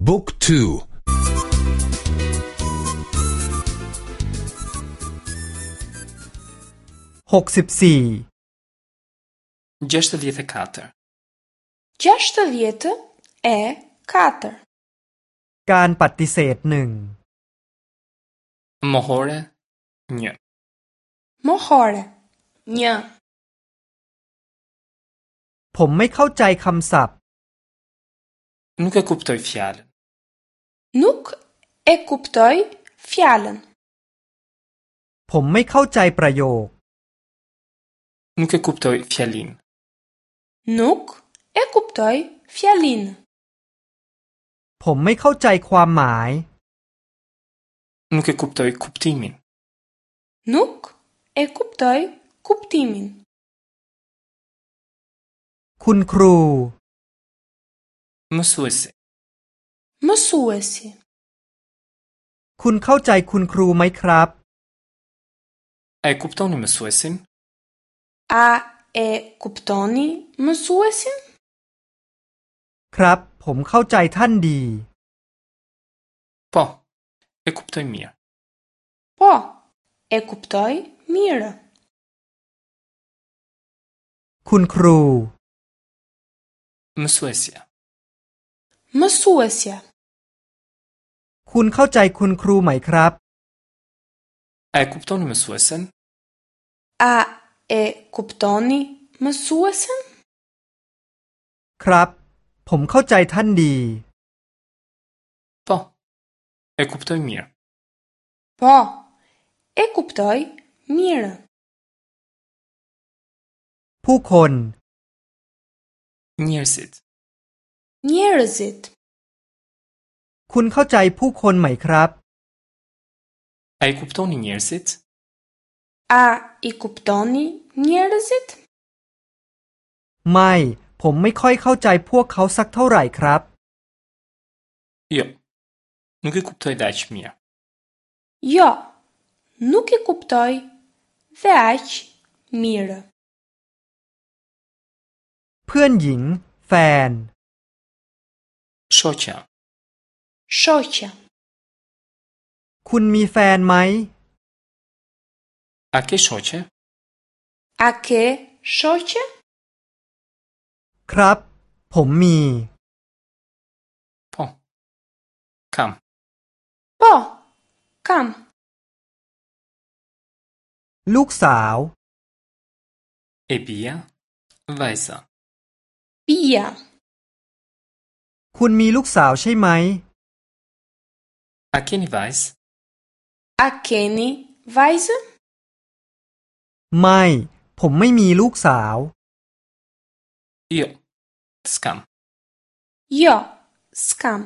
Book 2 64 64 64 Kan patiset 1 Mohore 1 Mohore 1 Pom mai khau kham sap Nuk e kuptoj fjalën Nuk e kuptoj fjalën. ผมไม่เข้าใจประโยค Nuk e kuptoj fjalin. Nuk e kuptoj fjalin. ผมไม่เข้าใจความหมาย Nuk e kuptoj kuptimin. Nuk e kuptoj kuptimin. คุณครูม ë s u e s i มาสวยสิคุณเข้าใจคุณครูไหมครับไอคุปตอนีมาสวยสิอาเอคุปตอนีมาสวยสิ ครับ ผมเข้าใจท่านดีปอเอคุปตอยมีร์ปอเอคุปตอยมีร์คุณครูมาสวูสิมาสัวเสียคุณเข้าใจคุณครูไหมครับเอคุปตอนมาสัวเซนอะเอคุปตอนีมาสัวเซนครับ ผมเข้าใจท่านดีปอเอคุปตอยมีรปอเอคุปตอยมีรผู้คน n j e r สิ i Near is it? คุณเข้าใจผู้คนไหมครับ Ai kuptoni njerëzit? A i kuptoni njerëzit? ไม่ผมไม่ค่อยเข้าใจพวกเขาสักเท่าไหร่ครับ Jo, nuk e kuptoj dhe aq mirë. Jo, nuk e kuptoj dhe aq mirë. เพื่อนหญิงแฟน Shocia. s h o c คุณมีแฟนไหม A che shocia? A che ครับ ผมมี Po. Kam. Po. Kam. ลูกสาว E pia? v ซ i s a Pia. คุณมีลูกสาวใช่ไหม A quem vais? A quem vais? ไม่ผมไม่มีลูกสาว Io scam. Io scam.